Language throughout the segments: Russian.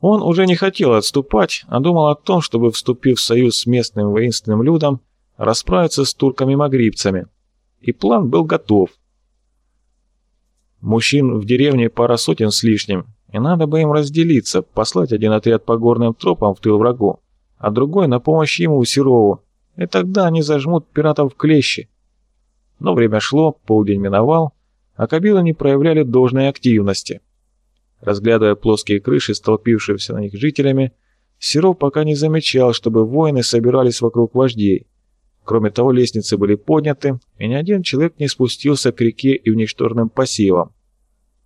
Он уже не хотел отступать, а думал о том, чтобы, вступив в союз с местным воинственным людом, расправиться с турками-магрибцами. И план был готов. Мужчин в деревне пара сотен с лишним, и надо бы им разделиться, послать один отряд по горным тропам в тыл врагу, а другой на помощь ему, Серову, и тогда они зажмут пиратов в клещи. Но время шло, полдень миновал, а кабилы не проявляли должной активности. Разглядывая плоские крыши, столпившиеся на них жителями, Серов пока не замечал, чтобы воины собирались вокруг вождей. Кроме того, лестницы были подняты, и ни один человек не спустился к реке и вничтоженным посевам.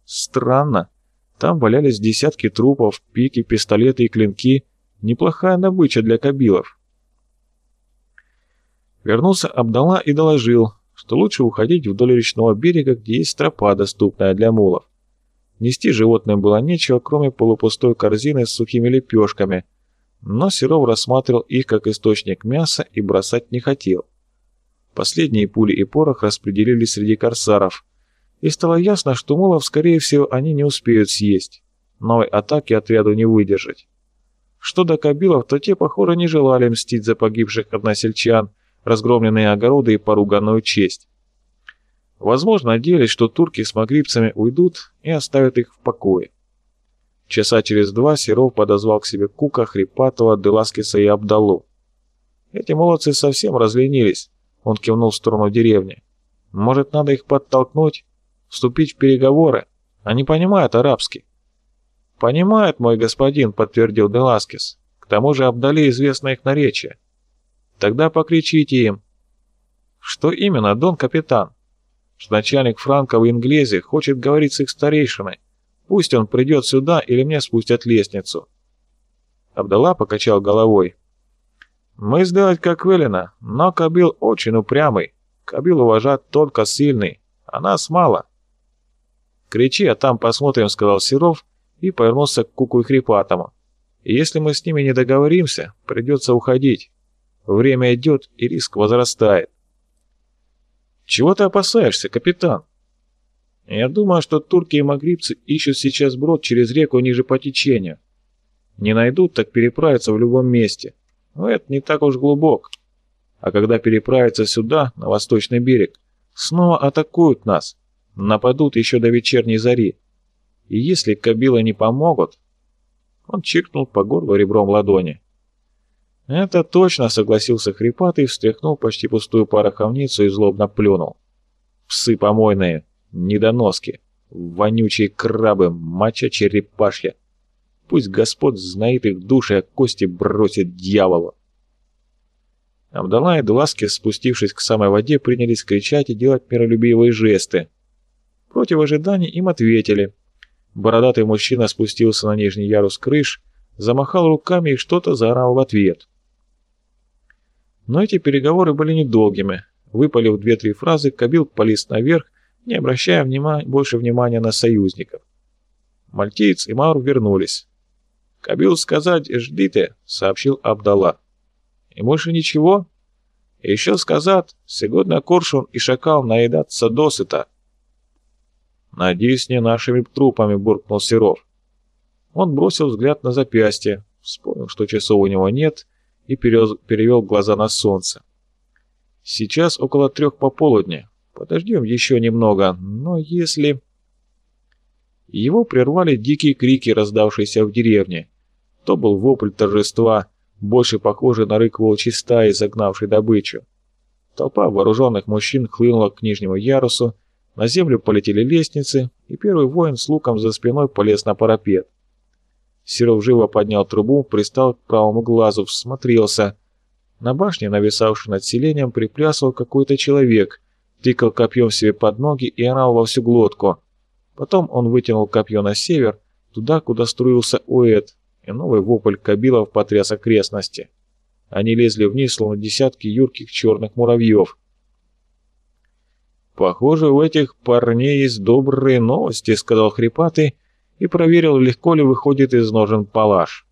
Странно. Там валялись десятки трупов, пики, пистолеты и клинки. Неплохая добыча для кабилов. Вернулся Абдалла и доложил, что лучше уходить вдоль речного берега, где есть тропа, доступная для мулов. Нести животным было нечего, кроме полупустой корзины с сухими лепешками, но Серов рассматривал их как источник мяса и бросать не хотел. Последние пули и порох распределились среди корсаров, и стало ясно, что мулов, скорее всего, они не успеют съесть. Новой атаки отряду не выдержать. Что до кабилов, то те, похоже, не желали мстить за погибших односельчан, разгромленные огороды и поруганную честь. Возможно, надеялись, что турки с магрибцами уйдут и оставят их в покое. Часа через два Серов подозвал к себе Кука, Хрипатова, Деласкиса и Абдалу. Эти молодцы совсем разленились, он кивнул в сторону деревни. Может, надо их подтолкнуть, вступить в переговоры? Они понимают арабский. «Понимают, мой господин», — подтвердил Деласкис. «К тому же Абдали известно их наречие». «Тогда покричите им». «Что именно, дон капитан?» Что начальник Франка в Инглезе хочет говорить с их старейшиной. Пусть он придет сюда или мне спустят лестницу». Абдалла покачал головой. «Мы сделать как велено, но Кабил очень упрямый. Кабил уважает только сильный, а нас мало». «Кричи, а там посмотрим», — сказал Серов и повернулся к Куку и Хрипатому. «Если мы с ними не договоримся, придется уходить. Время идет, и риск возрастает». «Чего ты опасаешься, капитан?» «Я думаю, что турки и магрибцы ищут сейчас брод через реку ниже по течению. Не найдут, так переправятся в любом месте. Но это не так уж глубок. А когда переправятся сюда, на восточный берег, снова атакуют нас, нападут еще до вечерней зари. И если кабилы не помогут...» Он чиркнул по горлу ребром ладони. «Это точно», — согласился хрипатый, встряхнул почти пустую пороховницу и злобно плюнул. «Псы помойные, недоноски, вонючие крабы, моча черепашья. Пусть Господь знает их души, а кости бросит дьяволу». Абдалла и Дуласки, спустившись к самой воде, принялись кричать и делать миролюбивые жесты. Против ожиданий им ответили. Бородатый мужчина спустился на нижний ярус крыш, замахал руками и что-то заорал в ответ. Но эти переговоры были недолгими. Выпалив две-три фразы, Кабил полез наверх, не обращая внима... больше внимания на союзников. Мальтиец и Маур вернулись. «Кабил сказать «ждите», — сообщил Абдалла. «И больше ничего?» «Еще сказать, сегодня Коршун и Шакал наедаться досыта». «Надеюсь, не нашими трупами», — буркнул Серов. Он бросил взгляд на запястье, вспомнил, что часов у него нет, и перевел глаза на солнце. Сейчас около трех пополудни. Подождем еще немного, но если... Его прервали дикие крики, раздавшиеся в деревне. То был вопль торжества, больше похожий на рык волчьей стаи, загнавшей добычу. Толпа вооруженных мужчин хлынула к нижнему ярусу, на землю полетели лестницы, и первый воин с луком за спиной полез на парапет. Серов живо поднял трубу, пристал к правому глазу, всмотрелся. На башне, нависавшей над селением, приплясывал какой-то человек, тыкал копьем себе под ноги и орал во всю глотку. Потом он вытянул копье на север, туда, куда струился Уэд, и новый вопль кабилов потряс окрестности. Они лезли вниз, словно десятки юрких черных муравьев. «Похоже, у этих парней есть добрые новости», — сказал хрипатый, и проверил, легко ли выходит из ножен палаш.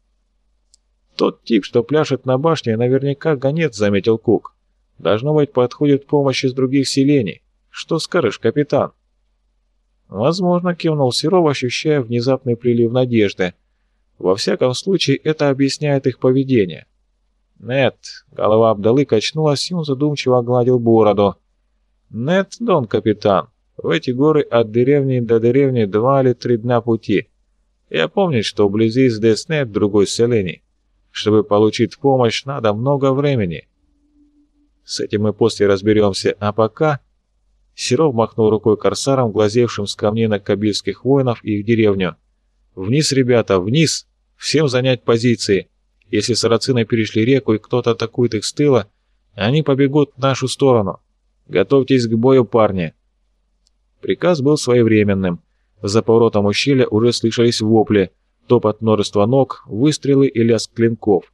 «Тот тип, что пляшет на башне, наверняка гонец», — заметил Кук. «Должно быть, подходит помощь из других селений. Что скажешь, капитан?» «Возможно», — кивнул Серов, ощущая внезапный прилив надежды. Во всяком случае, это объясняет их поведение. «Нет», — голова Абдалы качнулась, и он задумчиво огладил бороду. «Нет, дон капитан, в эти горы от деревни до деревни два или три дня пути. Я помню, что вблизи здесь нет другой селений. Чтобы получить помощь, надо много времени. С этим мы после разберемся, а пока...» Серов махнул рукой корсарам, глазевшим с камней на кабильских воинов и их деревню. «Вниз, ребята, вниз! Всем занять позиции! Если сарацины перешли реку и кто-то атакует их с тыла, они побегут в нашу сторону. Готовьтесь к бою, парни!» Приказ был своевременным. За поворотом ущелья уже слышались вопли, топот множества ног, выстрелы и лязг клинков.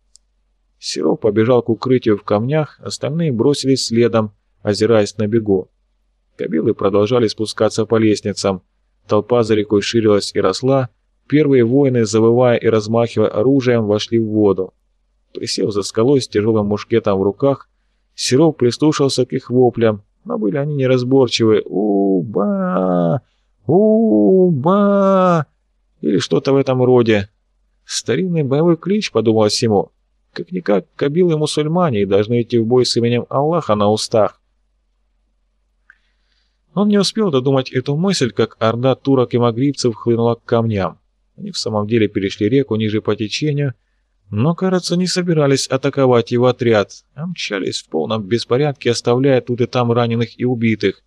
Серов побежал к укрытию в камнях, остальные бросились следом, озираясь на бегу. Кабилы продолжали спускаться по лестницам. Толпа за рекой ширилась и росла. Первые воины, завывая и размахивая оружием, вошли в воду. Присев за скалой с тяжелым мушкетом в руках, Серов прислушался к их воплям, но были они неразборчивы. «У-ба! У-ба!» Или что-то в этом роде. Старинный боевой клич, подумал ему. Как-никак, кабилы мусульмане и должны идти в бой с именем Аллаха на устах. Он не успел додумать эту мысль, как орда турок и магрибцев хлынула к камням. Они в самом деле перешли реку ниже по течению, но, кажется, не собирались атаковать его отряд, а мчались в полном беспорядке, оставляя тут и там раненых и убитых.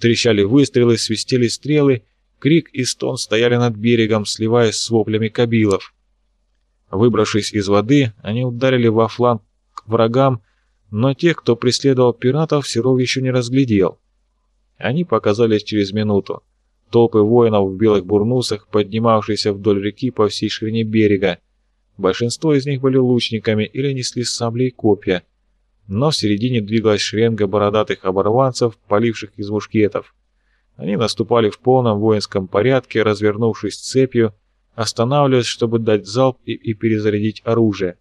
Трещали выстрелы, свистели стрелы, крик и стон стояли над берегом, сливаясь с воплями кабилов. Выбравшись из воды, они ударили во фланг к врагам, но тех, кто преследовал пиратов, Серов еще не разглядел. Они показались через минуту. Толпы воинов в белых бурнусах, поднимавшиеся вдоль реки по всей ширине берега. Большинство из них были лучниками или несли сабли и копья. Но в середине двигалась шеренга бородатых оборванцев, поливших из мушкетов. Они наступали в полном воинском порядке, развернувшись цепью, останавливаясь, чтобы дать залп и, и перезарядить оружие.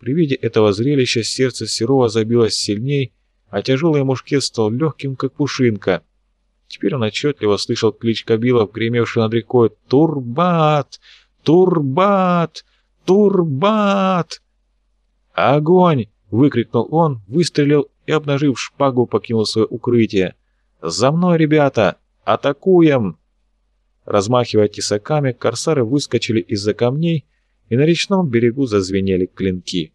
При виде этого зрелища сердце Серова забилось сильней, а тяжелый мушкет стал легким, как пушинка. Теперь он отчетливо слышал клич Кабилов, гремевший над рекой «Турбат! Турбат! Турбат!» «Огонь!» — выкрикнул он, выстрелил и, обнажив шпагу, покинул свое укрытие. «За мной, ребята! Атакуем!» Размахивая тесаками, корсары выскочили из-за камней, и на речном берегу зазвенели клинки.